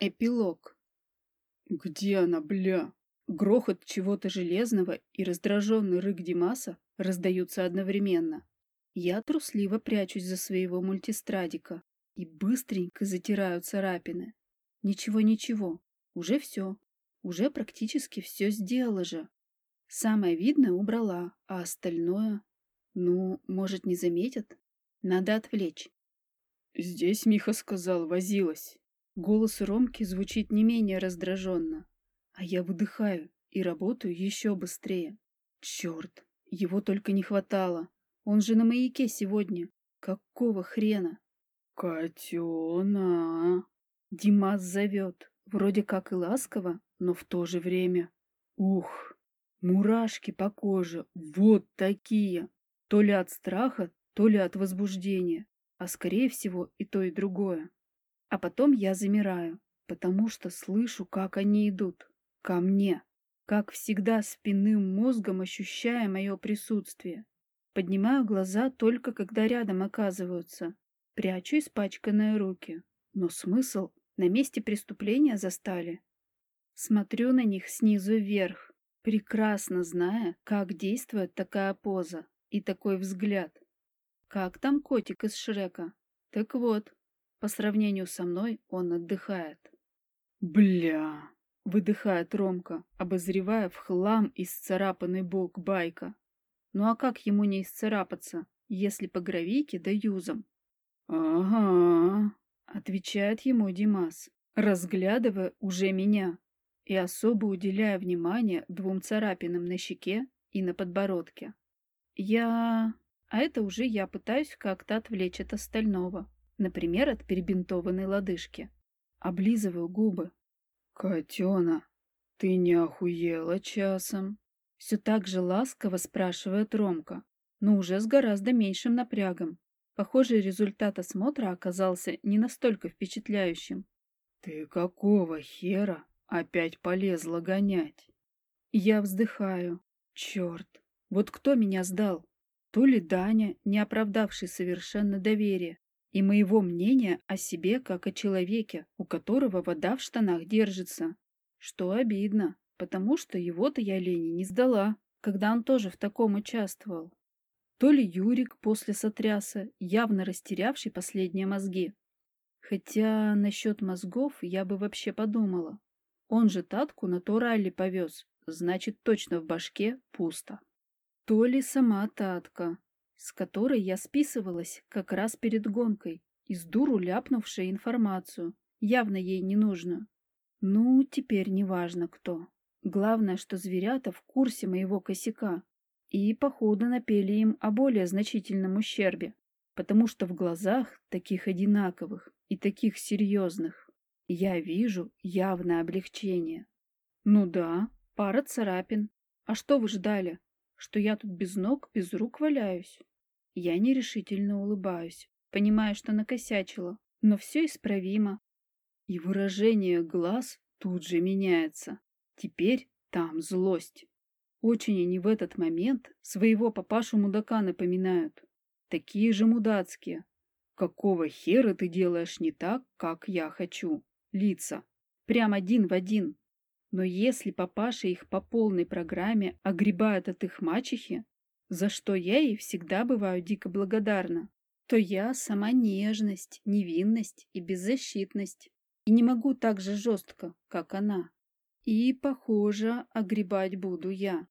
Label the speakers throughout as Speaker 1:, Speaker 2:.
Speaker 1: Эпилог. Где она, бля? Грохот чего-то железного и раздраженный рык Димаса раздаются одновременно. Я трусливо прячусь за своего мультистрадика и быстренько затираю царапины. Ничего-ничего, уже все. Уже практически все сделала же. Самое видное убрала, а остальное... Ну, может, не заметят? Надо отвлечь. Здесь, Миха сказал, возилась. Голос Ромки звучит не менее раздраженно, а я выдыхаю и работаю еще быстрее. Черт, его только не хватало. Он же на маяке сегодня. Какого хрена? Котена. Димас зовет. Вроде как и ласково, но в то же время. Ух, мурашки по коже. Вот такие. То ли от страха, то ли от возбуждения. А скорее всего и то, и другое. А потом я замираю, потому что слышу, как они идут. Ко мне. Как всегда спинным мозгом ощущая мое присутствие. Поднимаю глаза только когда рядом оказываются. Прячу испачканные руки. Но смысл? На месте преступления застали. Смотрю на них снизу вверх, прекрасно зная, как действует такая поза и такой взгляд. Как там котик из Шрека? Так вот, по сравнению со мной он отдыхает. «Бля!» — выдыхает Ромка, обозревая в хлам исцарапанный бок байка. Ну а как ему не исцарапаться, если по гравийке да юзом? «Ага», — отвечает ему Димас, разглядывая уже меня и особо уделяя внимание двум царапинам на щеке и на подбородке. Я... А это уже я пытаюсь как-то отвлечь от остального. Например, от перебинтованной лодыжки. Облизываю губы. «Котена, ты не охуела часом?» Все так же ласково спрашивает Ромка, но уже с гораздо меньшим напрягом. Похоже, результат осмотра оказался не настолько впечатляющим. «Ты какого хера опять полезла гонять?» Я вздыхаю. Черт, вот кто меня сдал? То ли Даня, не оправдавший совершенно доверие, и моего мнения о себе как о человеке, у которого вода в штанах держится. Что обидно, потому что его-то я Лене не сдала, когда он тоже в таком участвовал. То ли Юрик после сотряса, явно растерявший последние мозги. Хотя насчет мозгов я бы вообще подумала. Он же Татку на то ралли повез, значит точно в башке пусто. То ли сама Татка, с которой я списывалась как раз перед гонкой, из дуру ляпнувшая информацию, явно ей не нужно. Ну, теперь неважно кто. Главное, что зверята в курсе моего косяка и, походу, напели им о более значительном ущербе, потому что в глазах таких одинаковых и таких серьезных я вижу явное облегчение. Ну да, пара царапин. А что вы ждали? Что я тут без ног, без рук валяюсь? Я нерешительно улыбаюсь, понимая, что накосячила, но все исправимо. И выражение глаз тут же меняется. Теперь там злость. Очень они в этот момент своего папашу-мудака напоминают. Такие же мудацкие. Какого хера ты делаешь не так, как я хочу? Лица. Прям один в один. Но если папаша их по полной программе огребает от их мачехи, за что я ей всегда бываю дико благодарна, то я сама нежность, невинность и беззащитность. И не могу так же жестко, как она. И, похоже, огребать буду я.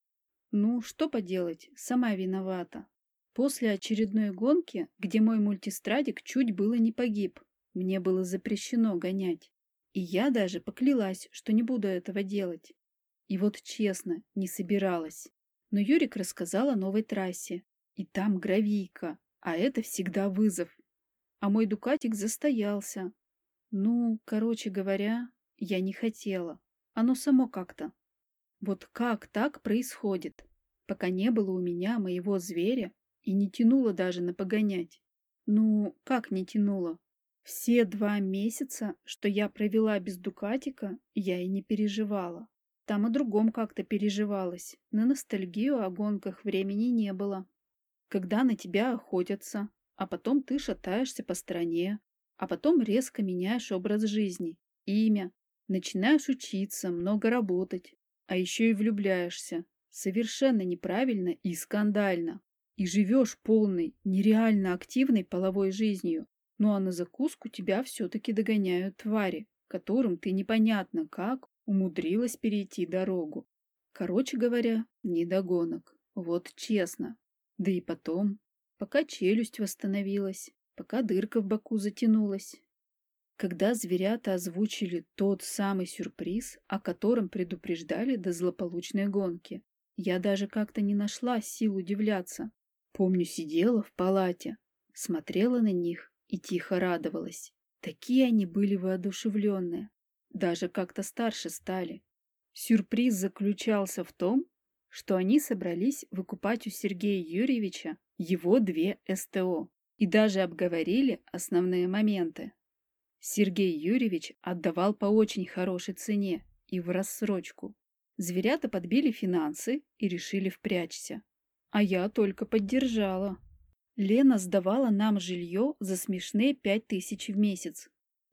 Speaker 1: Ну, что поделать, сама виновата. После очередной гонки, где мой мультистрадик чуть было не погиб, мне было запрещено гонять. И я даже поклялась, что не буду этого делать. И вот честно, не собиралась. Но Юрик рассказал о новой трассе. И там гравийка, а это всегда вызов. А мой дукатик застоялся. Ну, короче говоря, я не хотела. Оно само как-то. Вот как так происходит, пока не было у меня моего зверя и не тянуло даже на погонять. Ну, как не тянуло? Все два месяца, что я провела без дукатика, я и не переживала. Там о другом как-то переживалось. На ностальгию о гонках времени не было. Когда на тебя охотятся, а потом ты шатаешься по стране, а потом резко меняешь образ жизни имя, начинаешь учиться, много работать, а еще и влюбляешься. Совершенно неправильно и скандально. И живешь полной, нереально активной половой жизнью. Ну а на закуску тебя все-таки догоняют твари, которым ты непонятно как умудрилась перейти дорогу. Короче говоря, недогонок. Вот честно. Да и потом, пока челюсть восстановилась, пока дырка в боку затянулась. Когда зверята озвучили тот самый сюрприз, о котором предупреждали до злополучной гонки, я даже как-то не нашла сил удивляться. Помню, сидела в палате, смотрела на них и тихо радовалась. Такие они были воодушевленные, даже как-то старше стали. Сюрприз заключался в том, что они собрались выкупать у Сергея Юрьевича его две СТО и даже обговорили основные моменты. Сергей Юрьевич отдавал по очень хорошей цене и в рассрочку. Зверята подбили финансы и решили впрячься. А я только поддержала. Лена сдавала нам жилье за смешные пять тысяч в месяц.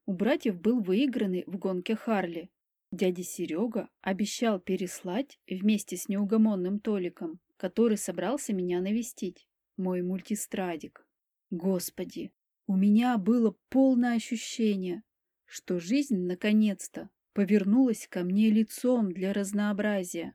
Speaker 1: У братьев был выигранный в гонке Харли. Дядя Серега обещал переслать вместе с неугомонным Толиком, который собрался меня навестить, мой мультистрадик. Господи, у меня было полное ощущение, что жизнь наконец-то повернулась ко мне лицом для разнообразия.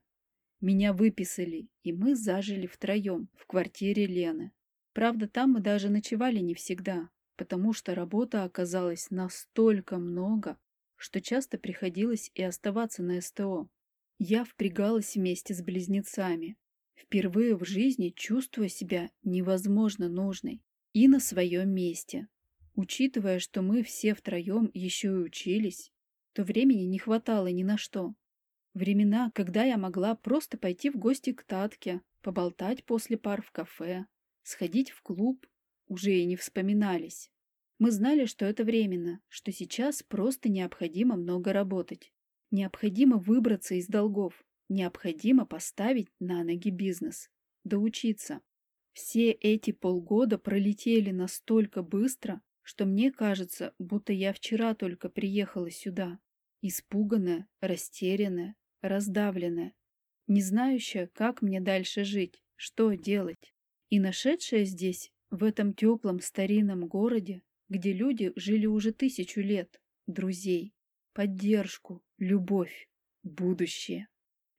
Speaker 1: Меня выписали, и мы зажили втроем в квартире Лены. Правда, там мы даже ночевали не всегда, потому что работа оказалась настолько много, что часто приходилось и оставаться на СТО. Я впрягалась вместе с близнецами, впервые в жизни чувствуя себя невозможно нужной и на своем месте. Учитывая, что мы все втроем еще и учились, то времени не хватало ни на что. Времена, когда я могла просто пойти в гости к Татке, поболтать после пар в кафе, сходить в клуб, уже и не вспоминались. Мы знали, что это временно, что сейчас просто необходимо много работать. Необходимо выбраться из долгов, необходимо поставить на ноги бизнес, доучиться. Все эти полгода пролетели настолько быстро, что мне кажется, будто я вчера только приехала сюда. Испуганная, растерянная, раздавленная, не знающая, как мне дальше жить, что делать. И нашедшая здесь, в этом теплом старинном городе, где люди жили уже тысячу лет, друзей, поддержку, любовь, будущее.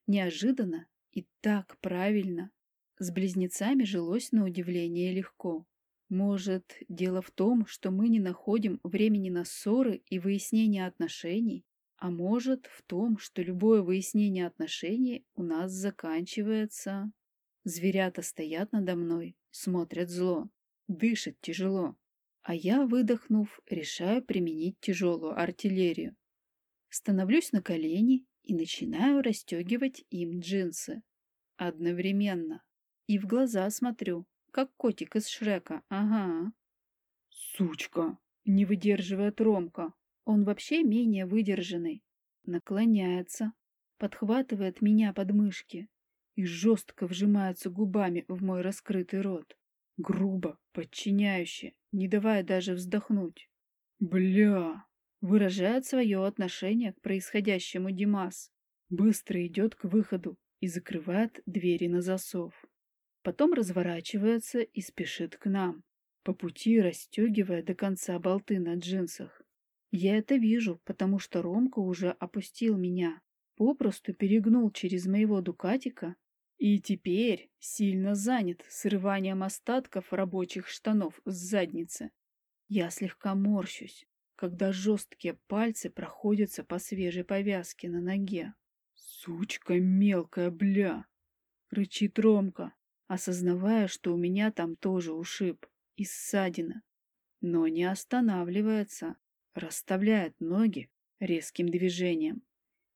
Speaker 1: Неожиданно и так правильно. С близнецами жилось на удивление легко. Может, дело в том, что мы не находим времени на ссоры и выяснение отношений, а может в том, что любое выяснение отношений у нас заканчивается... Зверята стоят надо мной, смотрят зло, дышат тяжело. А я, выдохнув, решаю применить тяжелую артиллерию. Становлюсь на колени и начинаю расстегивать им джинсы. Одновременно. И в глаза смотрю, как котик из Шрека, ага. Сучка! Не выдерживает Ромка. Он вообще менее выдержанный. Наклоняется, подхватывает меня под мышки и жестко вжимается губами в мой раскрытый рот. Грубо, подчиняюще, не давая даже вздохнуть. «Бля!» — выражает свое отношение к происходящему Димас. Быстро идет к выходу и закрывает двери на засов. Потом разворачивается и спешит к нам, по пути расстегивая до конца болты на джинсах. Я это вижу, потому что Ромка уже опустил меня, попросту перегнул через моего дукатика и теперь сильно занят срыванием остатков рабочих штанов с задницы. Я слегка морщусь, когда жесткие пальцы проходятся по свежей повязке на ноге. «Сучка мелкая, бля!» — рычит Ромка, осознавая, что у меня там тоже ушиб и ссадина. Но не останавливается, расставляет ноги резким движением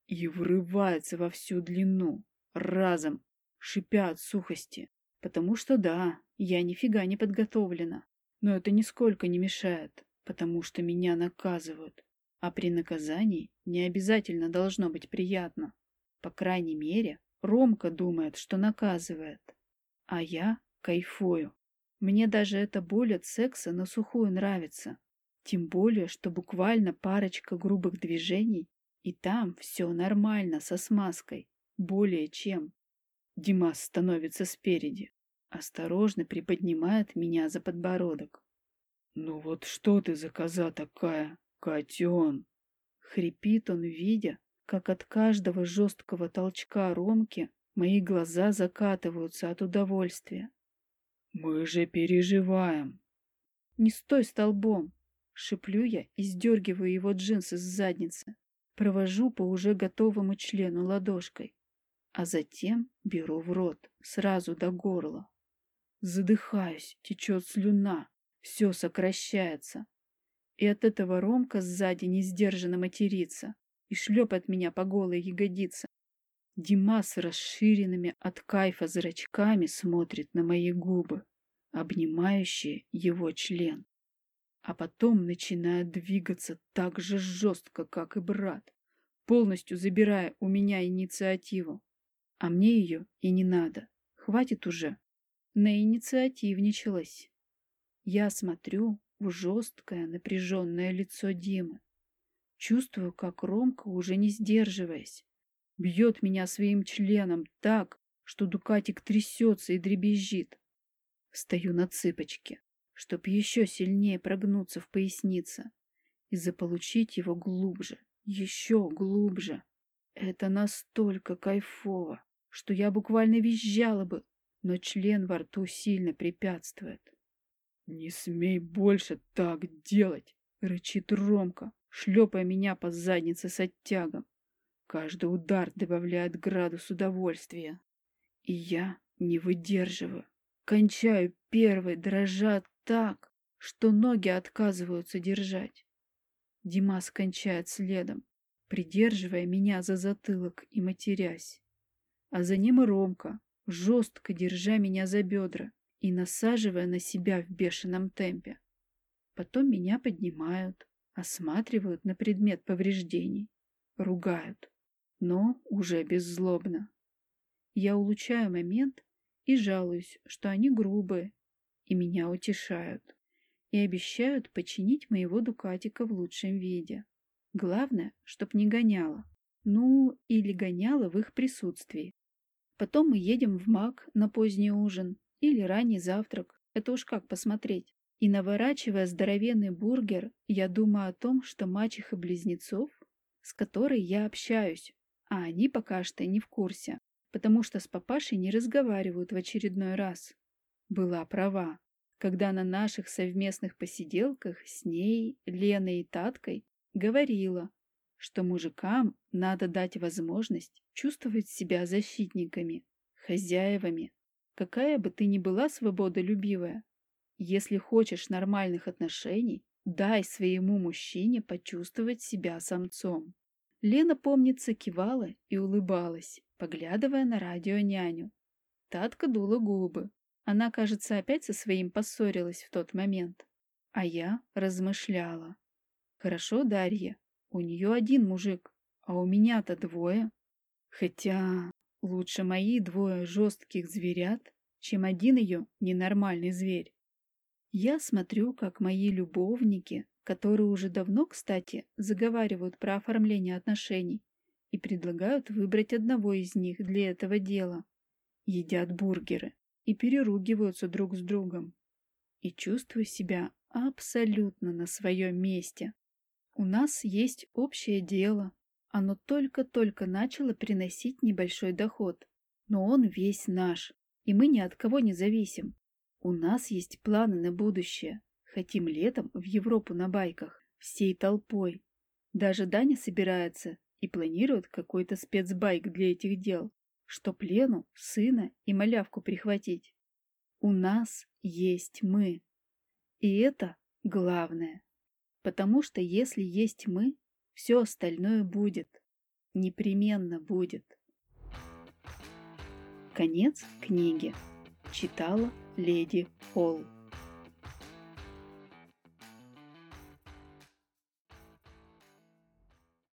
Speaker 1: и врывается во всю длину, разом, шипя от сухости. Потому что да, я нифига не подготовлена, но это нисколько не мешает, потому что меня наказывают. А при наказании не обязательно должно быть приятно. По крайней мере, Ромка думает, что наказывает. А я кайфую. Мне даже эта боль от секса на сухую нравится. Тем более, что буквально парочка грубых движений, и там все нормально со смазкой. Более чем. Димас становится спереди. Осторожно приподнимает меня за подбородок. «Ну вот что ты за коза такая, котен?» Хрипит он, видя, как от каждого жесткого толчка Ромки мои глаза закатываются от удовольствия. «Мы же переживаем!» «Не стой столбом!» Шиплю я и сдергиваю его джинсы с задницы. Провожу по уже готовому члену ладошкой, а затем беру в рот, сразу до горла. Задыхаюсь, течет слюна, все сокращается. И от этого Ромка сзади несдержанно матерится и шлепает меня по голой ягодице. Дима с расширенными от кайфа зрачками смотрит на мои губы, обнимающие его член. А потом начинает двигаться так же жестко, как и брат, полностью забирая у меня инициативу. А мне ее и не надо. Хватит уже. Наинициативничалась. Я смотрю в жесткое напряженное лицо Димы. Чувствую, как Ромка, уже не сдерживаясь, бьет меня своим членом так, что Дукатик трясется и дребезжит. Стою на цыпочке, чтоб еще сильнее прогнуться в пояснице и заполучить его глубже, еще глубже. Это настолько кайфово, что я буквально визжала бы, но член во рту сильно препятствует. «Не смей больше так делать!» — рычит Ромка, шлепая меня по заднице с оттягом. Каждый удар добавляет градус удовольствия. И я не выдерживаю. Кончаю первый, дрожа так, что ноги отказываются держать. Димас кончает следом, придерживая меня за затылок и матерясь. А за ним и Ромка, жестко держа меня за бедра и насаживая на себя в бешеном темпе. Потом меня поднимают, осматривают на предмет повреждений, ругают, но уже беззлобно. Я улучшаю момент и жалуюсь, что они грубые, и меня утешают, и обещают починить моего дукатика в лучшем виде. Главное, чтоб не гоняла. Ну, или гоняла в их присутствии. Потом мы едем в МАК на поздний ужин или ранний завтрак, это уж как посмотреть. И наворачивая здоровенный бургер, я думаю о том, что мачеха-близнецов, с которой я общаюсь, а они пока что не в курсе, потому что с папашей не разговаривают в очередной раз. Была права, когда на наших совместных посиделках с ней, Леной и Таткой говорила, что мужикам надо дать возможность чувствовать себя защитниками, хозяевами. Какая бы ты ни была свободолюбивая, если хочешь нормальных отношений, дай своему мужчине почувствовать себя самцом. Лена, помнится, кивала и улыбалась, поглядывая на радио-няню. Татка дула губы. Она, кажется, опять со своим поссорилась в тот момент. А я размышляла. Хорошо, Дарья, у нее один мужик, а у меня-то двое. Хотя лучше мои двое жестких зверят, чем один ее ненормальный зверь. Я смотрю, как мои любовники, которые уже давно, кстати, заговаривают про оформление отношений и предлагают выбрать одного из них для этого дела, едят бургеры и переругиваются друг с другом. И чувствую себя абсолютно на своем месте. У нас есть общее дело. Оно только-только начало приносить небольшой доход. Но он весь наш, и мы ни от кого не зависим. У нас есть планы на будущее. Хотим летом в Европу на байках, всей толпой. Даже Даня собирается и планирует какой-то спецбайк для этих дел, чтоб Лену, сына и малявку прихватить. У нас есть мы. И это главное. Потому что если есть мы, все остальное будет. Непременно будет. Конец книги. Читала леди Холл.